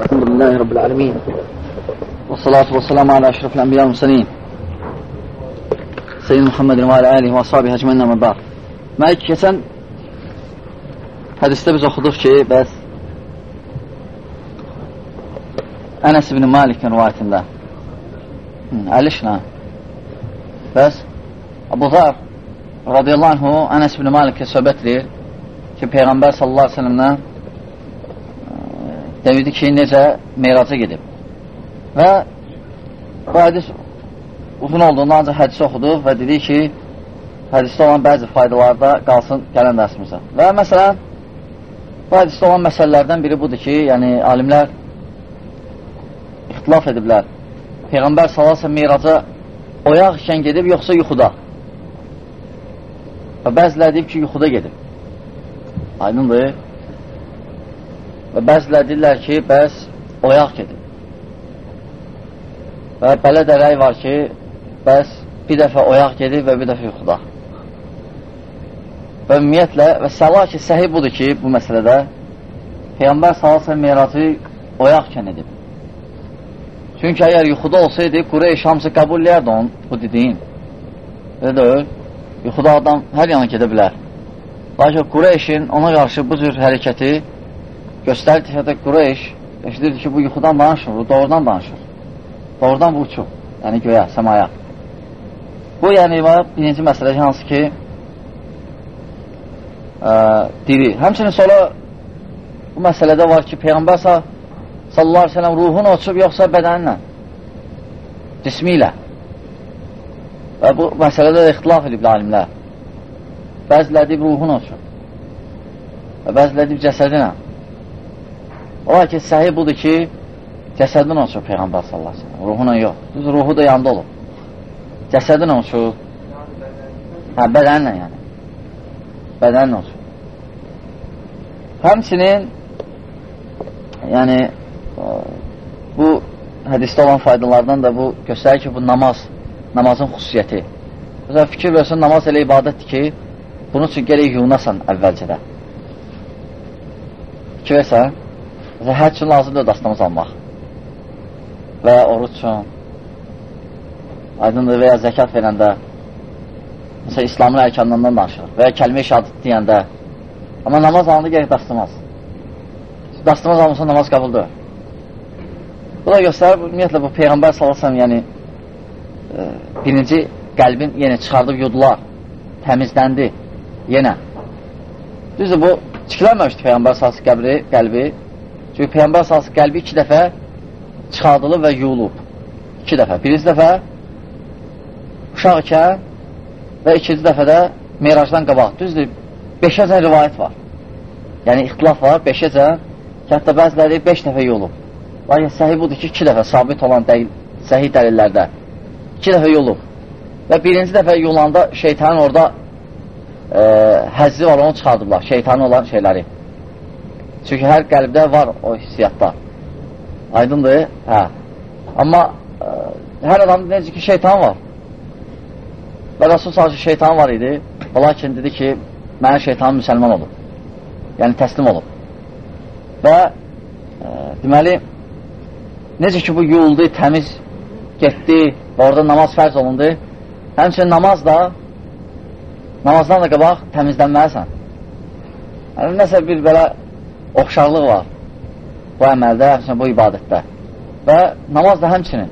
الحمد لله رب العالمين. والصلاة والسلام على أشرف الأنبياء والمسلمين سيدنا محمد وعلى آله وصحابه أجمعنا من بعض ما هيك كسن هذا استبز وخضف شيء بس. أنس بن مالك رواية الله. ألشنا بس. أبو ذر رضي الله عنه أنس بن مالك سبت لي في صلى الله عليه وسلم. Deyirdi ki, necə meyraca gedib. Və bu hədis uzun olduğundan ancaq hədisi oxuduq və dedik ki, hədisdə olan bəzi faydalarda qalsın gələn dərsimizə. Və məsələn, bu hədisdə olan məsələlərdən biri budur ki, yəni alimlər ixtilaf ediblər. Peyğəmbər salasa meyraca oyaq ikən gedib, yoxsa yuxuda. Və bəzilər deyib ki, yuxuda gedib. Aydındır. Və bəzilər deyirlər ki, bəs oyaq gedib. Və belə də rəy var ki, bəs bir dəfə oyaq gedib və bir dəfə yuxuda. Və ümumiyyətlə, və səla ki, səhi budur ki, bu məsələdə Peyğəmbər salasa miracı oyaqkən edib. Çünki əgər yuxuda olsaydı, Qureyş hamısı qəbul eləyərdi onun, bu dediyin. Elə deyil, yuxuda adam hər yana gedə bilər. Lakin Qureyşin ona qarşı bu cür hərəkəti göstərdi ki, Qureyş eşidirdi ki, bu yuxudan danışır, bu doğrudan danışır. Doğrudan bu uçub, yəni göyə, səmaya. Bu, yəni, var, birinci məsələ ki, hansı ki, ə, diri. Həmçinin sonra bu məsələdə var ki, Peyğəmbər sallallahu aleyhi ve sellem ruhun uçub, yoxsa bədəninlə, cismi ilə. Və bu məsələdə də ixtilaf edib alimlər. Bəzilər deyib ruhun uçub və bəzilər deyib cəsədinə. Ola ki, səhi budur ki, cəsədin uçur Peyğəmbər sallallahu aleyhi ve sellem, ruhuna yox. Düz ruhu da yanında olur. Cəsədin uçur. Hə, bədənlə yəni. Bədənlə uçur. Həmçinin yəni bu hədisdə olan faydalardan da bu göstərir ki, bu namaz, namazın xüsusiyyəti. Məsələn, fikir versin, namaz elə ibadətdir ki, bunun üçün gerək yunasan əvvəlcədə. Fikir versən, Məsələn, hər üçün lazımdır dastamız almaq və oruç üçün, aydındır və ya zəkat verəndə, məsələn, İslamın ərkanlarından danışır və ya kəlmə şahadət deyəndə, amma namaz alanda gerək dastamaz. Dastamaz almışsa namaz qəbuldur. Bu da göstərir, ümumiyyətlə, bu Peyğəmbər salasam, yəni, e, birinci qəlbin yenə çıxardıb yudular, təmizləndi, yenə. Düzdür, bu çıxılamamışdı Peyğəmbər salası qəbri, qəlbi, Çünki Peyğəmbər salsı qəlbi iki dəfə çıxardılıb və yuyulub. İki dəfə. Birinci dəfə uşaq ikən və ikinci dəfə də merajdan qabaq. Düzdür, beşəcən rivayət var. Yəni, ixtilaf var, beşəcən. Hətta bəziləri beş dəfə yolub. Lakin səhi budur ki, iki dəfə sabit olan dəl səhi dəlillərdə. İki dəfə yolub. Və birinci dəfə yolanda şeytanın orada e, həzzi var, onu çıxardıblar. Şeytanın olan şeyləri. Çünki hər qəlbdə var o hissiyatlar. Aydındır? Hə. Amma ə, e, hər adamda necə ki, şeytan var. Və Rasul sadəcə şeytan var idi. Lakin dedi ki, mənə şeytan müsəlman olub. Yəni, təslim olub. Və ə, e, deməli, necə ki, bu yuyuldu, təmiz getdi və orada namaz fərz olundu. Həmçinin namaz da namazdan da qabaq təmizlənməlisən. Yəni, nəsə bir belə oxşarlıq var bu əməldə, həmçinin bu ibadətdə. Və namaz da həmçinin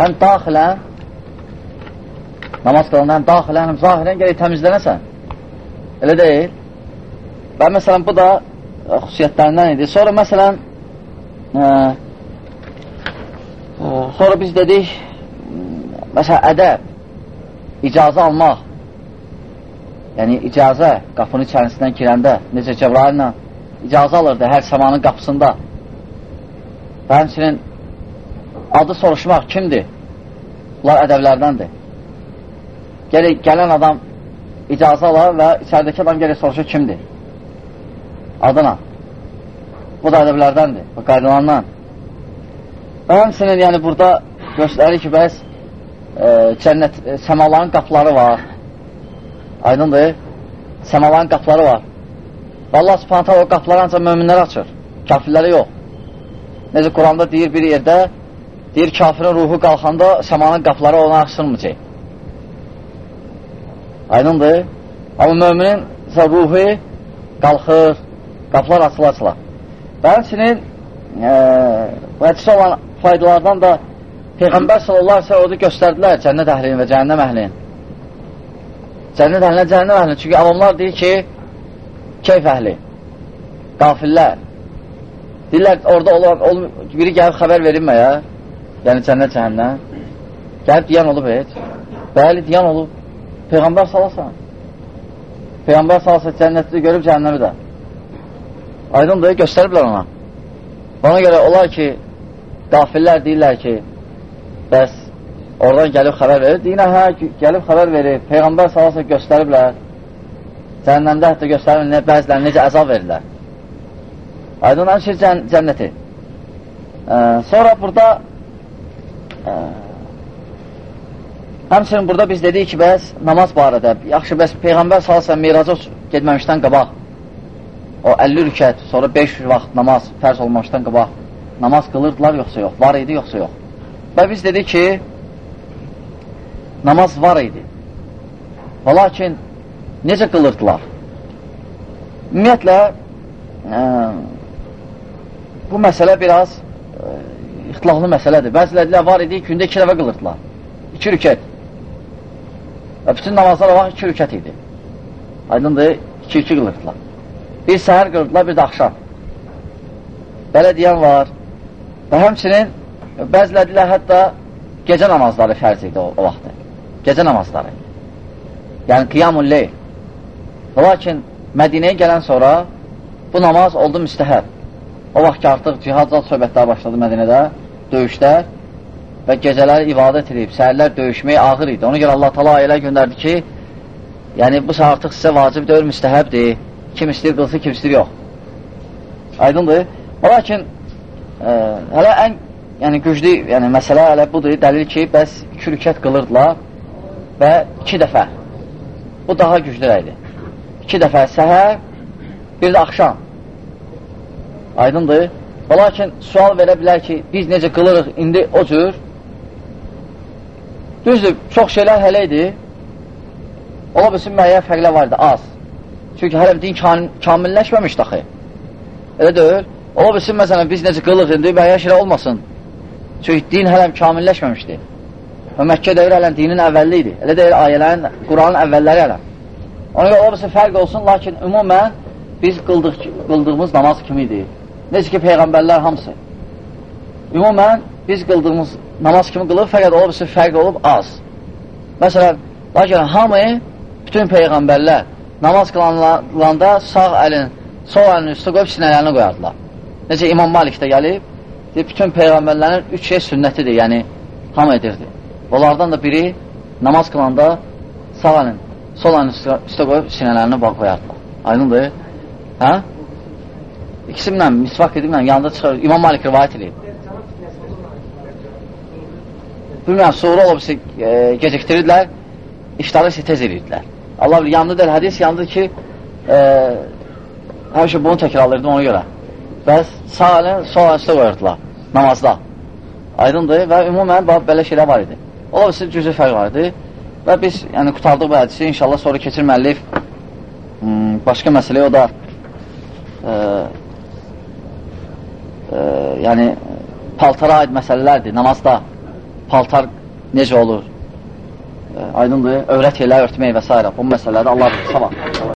həm daxilən namaz qılanda həm daxilən, həm zahirən gələk təmizlənəsən. Elə deyil. Və məsələn, bu da ə, xüsusiyyətlərindən idi. Sonra məsələn, ə, ə, sonra biz dedik, məsələn, ədəb, icazə almaq, yəni icazə qapının içərisindən girəndə, necə Cəbraillə icazə alırdı hər səmanın qapısında. Və həmçinin adı soruşmaq kimdir? Bunlar ədəblərdəndir. Gələk, gələn adam icazə alar və içəridəki adam gələk soruşur kimdir? Adına. Bu da ədəblərdəndir, bu qaydalarından. Və həmçinin, yəni, burada göstərir ki, bəs e, cənnət, e, səmaların qapıları var. Aydındır, səmaların qapıları var. Və Allah subhanətə o qapıları ancaq möminlər açır, kafirləri yox. necə Quranda deyir bir yerdə, deyir kafirin ruhu qalxanda səmanın qapları ona açılmayacaq. Aydındır. Amma müminin ruhu qalxır, qapılar açıla-açıla. Və həmçinin e, bu hədisi olan faydalardan da Peyğəmbər sallallahu aleyhi sellem göstərdilər cənnət əhlini və cəhənnəm əhlini. Cənnət əhlinə, cəhənnəm əhlini. Çünki avamlar deyir ki, keyf əhli, qafillər. Deyirlər, orada olan, ol, biri gəlib xəbər verilməyə, yəni cənnət cəhənnəm. Gəlib deyən olub heç. Bəli, deyən olub. Peyğəmbər salasan. Peyğəmbər salasa cənnəti görüb cəhənnəmi də. Aydındır, göstəriblər ona. Ona görə olar ki, qafillər deyirlər ki, bəs oradan gəlib xəbər verir. Deyinə, hə, gəlib xəbər verir. Peyğəmbər salasa göstəriblər. Cəhənnəmdə hətta göstərir, nə, bəzilər necə əzab verirlər. Aydın hər şey cən cənnəti. Ə, sonra burada ə, həmçinin burada biz dedik ki, bəs namaz barədə, yaxşı, bəs Peyğəmbər salasa miraca getməmişdən qabaq, o 50 rükət, sonra 5 vaxt namaz fərz olmamışdan qabaq, namaz qılırdılar yoxsa yox, var idi yoxsa yox. Və biz dedik ki, namaz var idi. Və lakin necə qılırdılar? Ümumiyyətlə, ə, bu məsələ biraz ə, ixtilaflı məsələdir. Bəzilərlə var idi, gündə iki dəfə qılırdılar. İki rükət. Və bütün namazlar var, iki rükət idi. Aydındır, iki-iki qılırdılar. Bir səhər qılırdılar, bir də axşam. Belə deyən var. Və həmçinin bəzilərlə hətta gecə namazları fərz idi o, o vaxtı. Gecə namazları. Yəni qiyamul leyl. Lakin Mədinəyə gələn sonra bu namaz oldu müstəhəb. O vaxt ki, artıq cihad-zat söhbətlər başladı Mədinədə, döyüşlər və gecələri ibadət edib, səhərlər döyüşmək ağır idi. Ona görə Allah tala elə göndərdi ki, yəni bu artıq sizə vacib deyil, müstəhəbdir. Kim istəyir qılsın, kim istəyir yox. Aydındır. Lakin ə, hələ ən yəni, güclü yəni, məsələ hələ budur, dəlil ki, bəs iki rükət qılırdılar və iki dəfə. Bu daha güclü idi iki dəfə səhər, bir də axşam. Aydındır. Və lakin sual verə bilər ki, biz necə qılırıq indi o cür? Düzdür, çox şeylər hələ idi. Ola bilsin, müəyyən fərqlər var idi, az. Çünki hələ din kamilləşməmişdi axı. Elə deyil. Ola bilsin, məsələn, biz necə qılıq indi, müəyyən şeylər olmasın. Çünki din hələ kamilləşməmişdi. Və Məkkə devri hələ dinin əvvəlli idi. Elə deyil, ayələrin, Quranın əvvəlləri hələ. Ona görə olursa fərq olsun, lakin ümumən biz qıldıq, qıldığımız namaz kimidir. Necə ki, Peyğəmbərlər hamısı. Ümumən biz qıldığımız namaz kimi qılıb, fəqət olursa fərq olub az. Məsələn, lakin hamı, bütün Peyğəmbərlər namaz qılanlarda sağ əlin, sol əlini üstə qoyub sinələrini qoyardılar. Necə İmam Malik də gəlib, deyib, bütün Peyğəmbərlərin üç şey sünnətidir, yəni hamı edirdi. Onlardan da biri namaz qılanda sağ əlin sol ayını üstə, üstə qoyub sinələrini bağ qoyardılar. Aydındır? Hə? İkisi ilə misvak ediblə yanında çıxır. İmam Malik rivayət edib. Bilmirəm, sonra olub e, gecikdirirlər, iftarı isə tez edirdilər. Allah bilir, yanında deyil, hədis yanında ki, e, həmişə bunu təkrarlayırdım ona görə. Bəs sağ əlin sol ayını üstə qoyardılar namazda. Aydındır və ümumən belə şeylər var idi. Ola bilsin, cüzü fərq var idi. Və biz yəni, qutardıq bu hədisi. İnşallah sonra keçir müəllif hmm, başqa məsələ o da e, e, yəni paltara aid məsələlərdir. Namazda paltar necə olur? E, aydındır, övrət elə örtmək və s. Bu məsələlərdə Allah sabah.